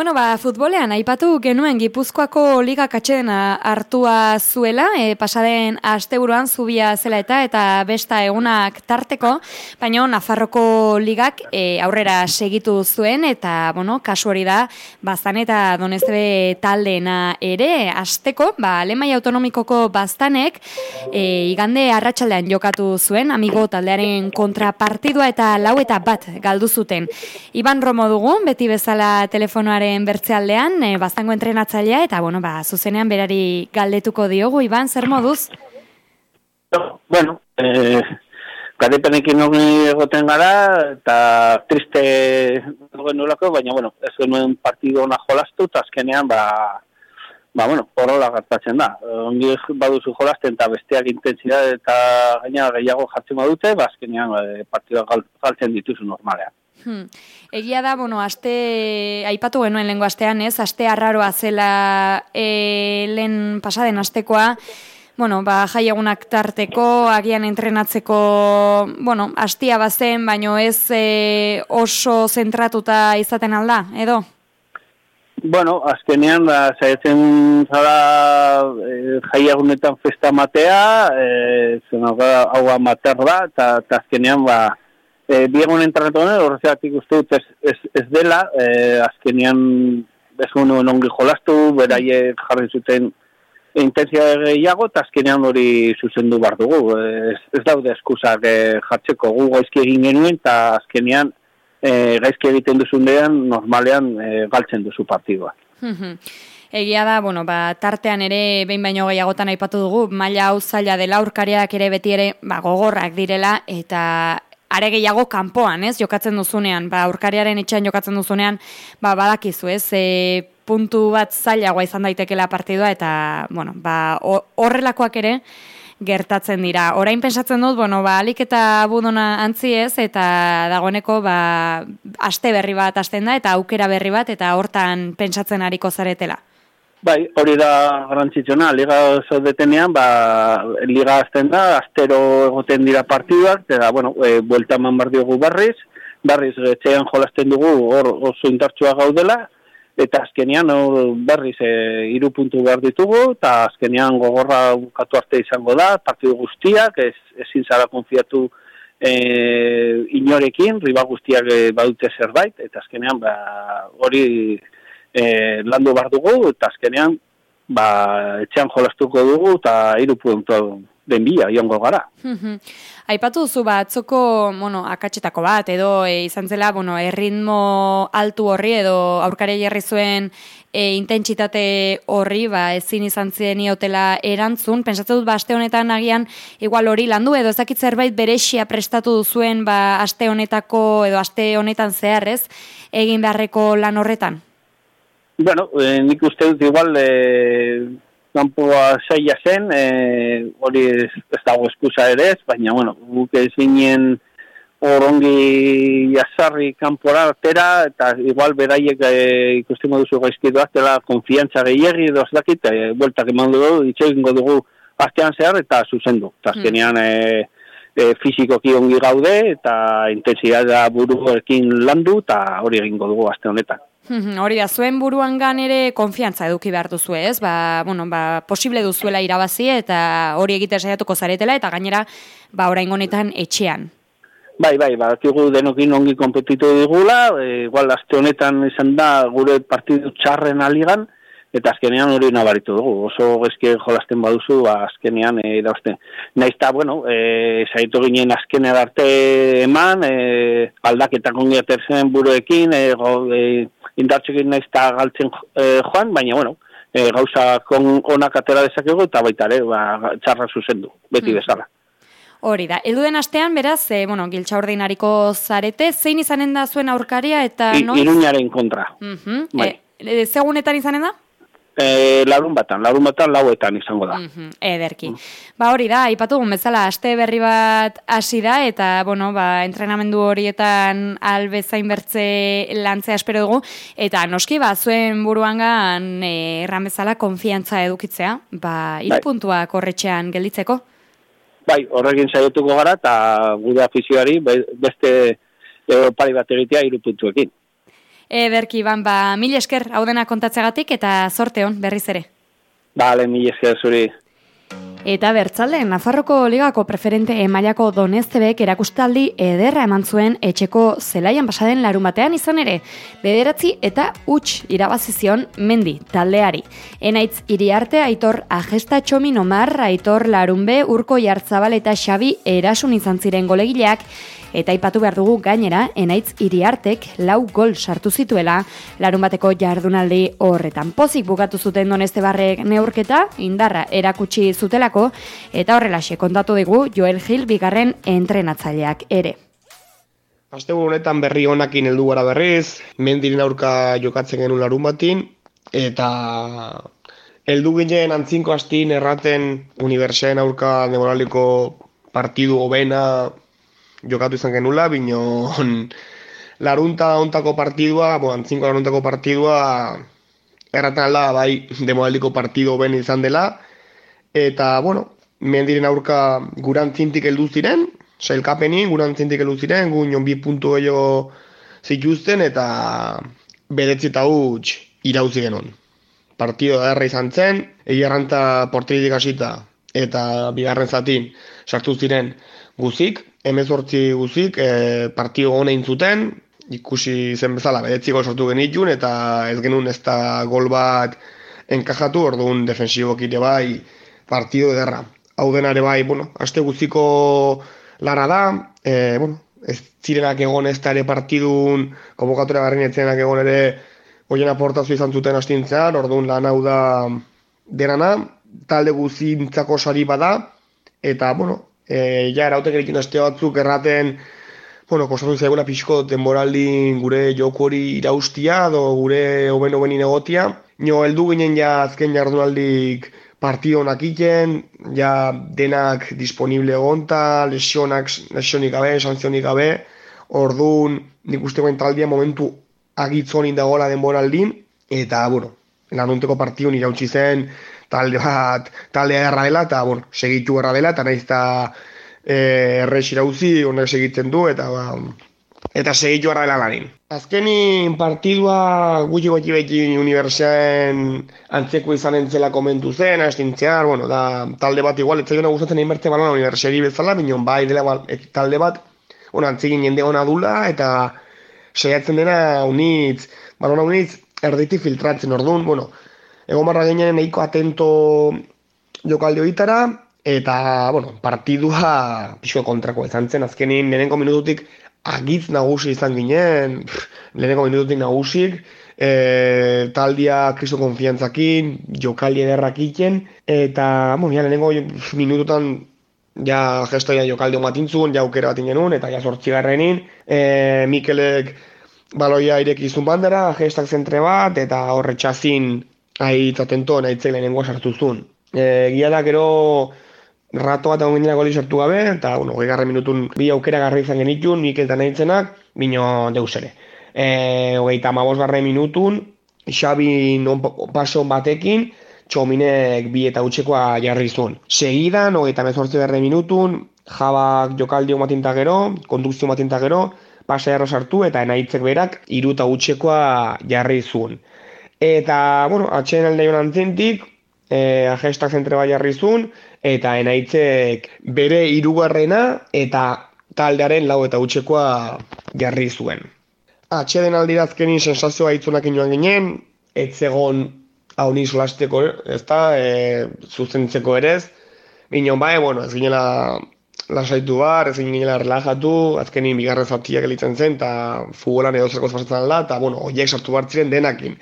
Bueno, ba, futbolean, aipatu genuen Gipuzkoako liga katxedena hartua zuela, e, pasaden asteburuan zubia zela eta eta besta egunak tarteko, baina Nafarroko ligak e, aurrera segitu zuen, eta, bueno, kasu hori da, baztan eta donezbe taldeena ere, asteko, ba, lemai autonomikoko baztanek, e, igande arratsaldean jokatu zuen, amigo taldearen kontrapartidua eta lau eta bat galdu zuten. Iban Romo dugun, beti bezala telefonoa programaren bertzealdean, e, baztango entrenatzailea, eta, bueno, ba, zuzenean berari galdetuko diogu, Iban, zer moduz? No, bueno, eh, garepenekin egoten gara, eta triste nuen nolako, baina, bueno, ez genuen partido ona jolastu, eta azkenean, ba, ba, bueno, horrela gartatzen da. Ongi baduzu jolasten, eta besteak intensidade eta gaina gehiago jartzen badute, ba, azkenean, ba, partidua galtzen dituzu normalean. Hmm. Egia da, bueno, aste, aipatu genuen lengo astean, ez, aste arraroa zela e, lehen pasaden astekoa, bueno, ba, jai egunak tarteko, agian entrenatzeko, bueno, astia bazen, baino ez e, oso zentratuta izaten alda, edo? Bueno, azkenean, da, ba, zaitzen zara e, jai egunetan festa matea, e, zen hau amater da, eta azkenean, ba, e, biegun entrenatu honen, horrezatik uste dut ez, ez, ez dela, e, azkenian bezun ongi jolastu, beraie jarri zuten intensia gehiago, eta azkenean hori zuzendu bar dugu. Ez, ez daude eskusak e, jartzeko gu gaizki egin genuen, eta azkenean e, gaizki egiten duzun normalean e, galtzen duzu partidua. Egia da, bueno, ba, tartean ere behin baino gehiagotan aipatu dugu, maila hau zaila dela aurkariak ere beti ere ba, gogorrak direla, eta are gehiago kanpoan, ez? Jokatzen duzunean, ba aurkariaren etxean jokatzen duzunean, ba badakizu, ez? E, puntu bat zailagoa izan daitekela partidua eta, bueno, ba horrelakoak ere gertatzen dira. Orain pensatzen dut, bueno, ba alik eta budona antzi ez eta dagoeneko ba aste berri bat hasten da eta aukera berri bat eta hortan pentsatzen ariko zaretela. Bai, hori da garrantzitsuna, liga zaudetenean, ba, liga azten da, astero egoten dira partiduak, eta, bueno, e, buelta eman bar diogu barriz, barriz etxean jolasten dugu hor oso indartsua gaudela, eta azkenean hor berriz e, iru puntu behar ditugu, eta azkenean gogorra bukatu arte izango da, partidu guztiak, ez, ezin zara konfiatu e, inorekin, riba guztiak e, badute zerbait, eta azkenean ba, hori e, landu bar dugu, eta azkenean, ba, etxean jolastuko dugu, eta iru puntu den bila, iongo gara. Aipatu duzu bat, atzoko, bueno, akatxetako bat, edo e, izan zela, bueno, erritmo altu horri, edo aurkare jarri zuen e, intentsitate horri, ba, ezin izan ziren iotela erantzun, pensatzen dut, ba, aste honetan agian, igual hori landu, edo ezakit zerbait berexia prestatu duzuen, ba, aste honetako, edo aste honetan zeharrez, egin beharreko lan horretan? Bueno, eh, nik uste dut igual eh, kanpoa saia zen, eh, hori ez, ez dago eskusa ere ez, baina, bueno, guk ezinen horongi jasarri kanpora artera, eta igual beraiek eh, ikusten duzu gaizkitu aztela konfiantza gehiagi edo dakit, eh, bueltak eman dugu, ditxe dugu aztean zehar eta zuzendu. Eta azkenean eh, eh, fizikoki ongi gaude eta intensidadea buruekin landu eta hori egingo dugu azte honetan. Hori da, zuen buruan gan ere konfiantza eduki behar duzu ez, ba, bueno, ba, posible duzuela irabazi eta hori egite saiatuko zaretela eta gainera ba, orain honetan etxean. Bai, bai, ba, kigu denokin ongi kompetitu digula, e, igual azte honetan izan da gure partidu txarren aligan, eta azkenean hori nabaritu dugu. Oso gezke jolasten baduzu, ba, azkenean e, idazten. Naiz eta, bueno, e, zaitu ginen azkenea arte eman, e, aldaketak ongi aterzen buruekin, e, go, e, indartzekin naiz eta galtzen e, joan, baina, bueno, e, gauza kon onak atera dezakegu eta baita ere, ba, txarra zuzendu, beti hmm. bezala. Hori da, edu den astean, beraz, e, bueno, giltza ordinariko zarete, zein izanen da zuen aurkaria eta... I, Iruñaren kontra. Uh -huh. bai. e, segunetan izanen da? E, larun batan, larun batan lauetan izango da. Mm ederki. Mm. Ba hori da, ipatu bezala, aste berri bat hasi da, eta, bueno, ba, entrenamendu horietan albezain bertze lantzea espero dugu, eta noski, ba, zuen buruangan e, erran bezala konfiantza edukitzea, ba, irupuntua bai. korretxean gelditzeko? Bai, horrekin saietuko gara, eta gude afizioari beste e, pari bat egitea irupuntuekin. Ederki, ban, ba, mil esker, hau dena kontatzegatik eta zorte hon, berriz ere. Bale, mil esker zuri. Eta bertzalde, Nafarroko ligako preferente mailako doneztebek erakustaldi ederra eman zuen etxeko zelaian pasaden larun batean izan ere, bederatzi eta huts irabazizion mendi taldeari. Enaitz iriarte aitor agesta txomin omar, aitor larunbe, urko jartzabal eta xabi erasun izan ziren golegileak, Eta ipatu behar dugu gainera, enaitz iriartek lau gol sartu zituela, larun bateko jardunaldi horretan. Pozik bukatu zuten doneste barrek neurketa, indarra erakutsi zutelako, eta horrelaxe kontatu digu Joel Gil bigarren entrenatzaileak ere. Aste honetan berri honakin heldu gara berriz, mendirin aurka jokatzen genuen larun batin, eta heldu ginen antzinko astin erraten unibertseen aurka demoraliko partidu hobena jokatu izan genula, bino larunta ontako partidua, bo, antzinko laruntako partidua, erratan alda, bai, demoaldiko partidu ben izan dela, eta, bueno, mendiren aurka gurantzintik heldu ziren, sailkapeni gurantzintik heldu ziren, gu nion bi puntu gehiago zituzten, eta bedetzi eta huts irauzi genon. Partido erra izan zen, egiarranta porteritik hasita, eta bigarren zatin sartu ziren guzik, emezortzi guzik e, partio honein zuten, ikusi zen bezala bedetzi gol sortu genitun, eta ez genuen ez da gol bat enkajatu, orduan defensibok ere bai partio ederra. Hau denare bai, bueno, aste guziko lara da, e, bueno, ez zirenak egon ez da ere partidun, konvokatora garrin etzenak egon ere oien aportazio izan zuten astintzean, orduan lan hau da denana, talde guzintzako sari bada, eta, bueno, e, ja, erautek aste batzuk erraten, bueno, kostatu zaiguna pixko denboraldi gure joku hori iraustia, do gure hoben hoben inegotia. Nio, heldu ginen ja azken jardunaldik partio honak iten, ja denak disponible egonta, lesionak, lesionik gabe, sanzionik gabe, orduan nik uste taldia momentu agitzonin dagoela denboraldin, eta, bueno, lanunteko partio irautsi zen, talde bat, talde erra dela, eta, bueno, segitu erra dela, eta nahiz eta e, errex irauzi, honek segitzen du, eta, ba, eta segitu erra dela lanin. Azkenin partidua gutxi gutxi beti unibertsean antzeko izan entzela komentu zen, astintzear, bueno, da, talde bat igual, ez zailo gustatzen egin berte balona unibertsiari bezala, bineon bai dela ba, talde bat, bueno, antzekin jende hona dula, eta saiatzen dena unitz, balona unitz, erditi filtratzen orduan, bueno, egon barra ginen eiko atento jokalde hoitara, eta, bueno, partidua pixko kontrako izan zen, azkenin lehenengo minututik agitz nagusi izan ginen, lehenengo minututik nagusik, e, taldia kriso konfiantzakin, jokaldi ederrak iten, eta, bueno, ja, lehenengo minututan ja gestoia jokalde omatintzun, ja aukera bat ingenun, eta ja sortzigarrenin, e, Mikelek baloia irekizun bandera, gestak zentre bat, eta horretxazin tatento, nahi txek lehenengoa sartu zuen. E, Gia da, gero, rato bat egon goli sartu gabe, eta, bueno, garra minutun bi aukera garra izan genitun, nik eta nahi txenak, bino deus ere. E, Ogei, tamabos garra minutun, Xabi non paso batekin, txominek bi eta utxekoa jarri zuen. Segidan, ogei, tamezortzi garra minutun, jabak jokaldi matinta gero, kondukzio matinta gero, pasa jarra sartu, eta enaitzek berak, iru eta utxekoa jarri zuen. Eta, bueno, atxeen alde joan antzintik, e, ajestak zentre bai zuen, eta enaitzek bere hirugarrena eta taldearen lau eta utxekoa jarri zuen. Atxeden aldirazkenin sensazioa itzunak inoan ginen, ez zegon hau nizu lasteko, ez da, e, zuzentzeko ere ez. Bino, bai, bueno, ez ginela lasaitu bar, ez ginela relajatu, azkenin bigarren zatiak elitzen zen, eta futbolan edo zerko pasatzen da, eta, bueno, oiek sartu ziren denakin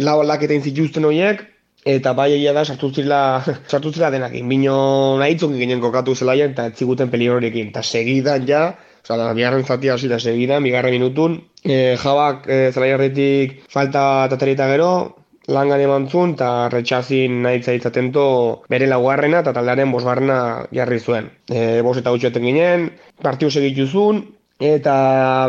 lau aldaketa inzituzten horiek, eta bai egia da sartu zirela, sartu zirela denakin. Bino nahitzok ginen kokatu zelaien eta ez ziguten peligrorekin. Eta segidan ja, oza, da, bigarren zati hasi da segidan, bigarren minutun, e, jabak e, zelaierretik falta tatarita gero, langan eman zuen, eta retxazin nahi zaitzaten bere laugarrena eta taldearen bosgarrena jarri zuen. E, bos eta gutxoetan ginen, partiu segitu zuen, Eta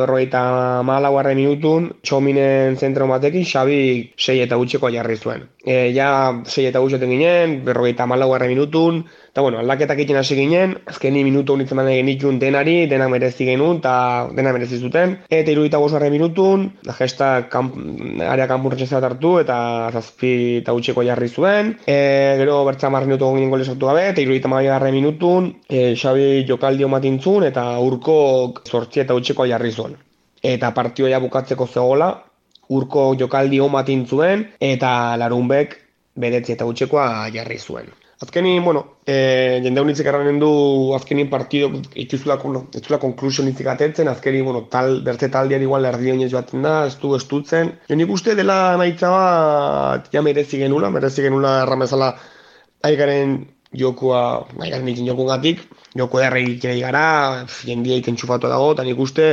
berrogeita malauarren minutun, txominen zentro batekin, Xabi sei eta gutxeko jarri zuen. E, ja, sei eta gutxeten ginen, berrogeita malauarren minutun, Eta, bueno, aldaketak egiten hasi ginen, azkeni minutu honitzen baina genitun denari, dena merezi genuen, eta dena merezi zuten. Eta irudita gozarre minutun, da gesta kamp, area kanpurretxe zebat hartu, eta zazpi eta utxeko jarri zuen. E, gero bertza marri minutu ginen gole sartu gabe, eta irudita garre minutun, e, Xabi jokaldi omatintzun, eta urko sortzi eta utxeko jarri zuen. Eta partioa bukatzeko zegoela, urko jokaldi omatintzuen, eta larunbek bedetzi eta utxekoa jarri zuen. Azkenin, bueno, e, jende honitzik erranen du azkenin partido ituzula, no, ituzula konklusio nitzik atetzen, azkenin, bueno, tal, bertze taldean igual erdi honez baten da, ez du estutzen. Jo nik uste dela nahitza bat, ja merezi genula, merezi genula erramezala aigaren jokua, aigaren ikin jokun gatik, joko erre ikera igara, jendia iken txufatu dago, eta nik uste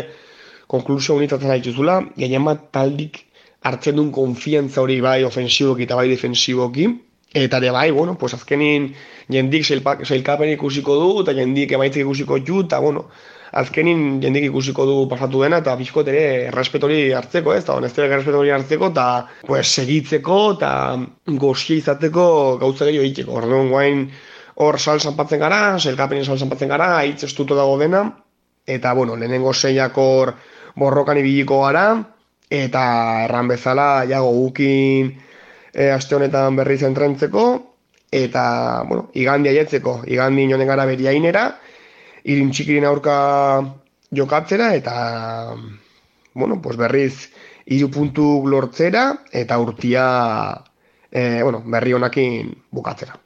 konklusio honitatzen haituzula, gehien bat taldik hartzen duen konfiantza hori bai ofensiboki eta bai defensiboki, Eta de bai, bueno, pues azkenin jendik seilkapen ikusiko du, eta jendik emaitzik ikusiko ju, eta bueno, azkenin jendik ikusiko du pasatu dena, eta bizkot ere errespetori hartzeko, ez, eta honezte errespetori hartzeko, eta pues, segitzeko, eta gozia izateko gauza gehiago egiteko. Orduan guain hor sal zanpatzen gara, seilkapenin sal zanpatzen gara, hitz estuto dago dena, eta bueno, lehenengo zeiak hor borrokan ibiliko gara, eta erran bezala, jago gukin, e, aste honetan berri zentrentzeko, eta, bueno, igandi aietzeko, igandi inoen gara beriainera, irin txikirin aurka jokatzera, eta, bueno, pues berriz iru puntu lortzera, eta urtia, e, bueno, berri honakin bukatzera.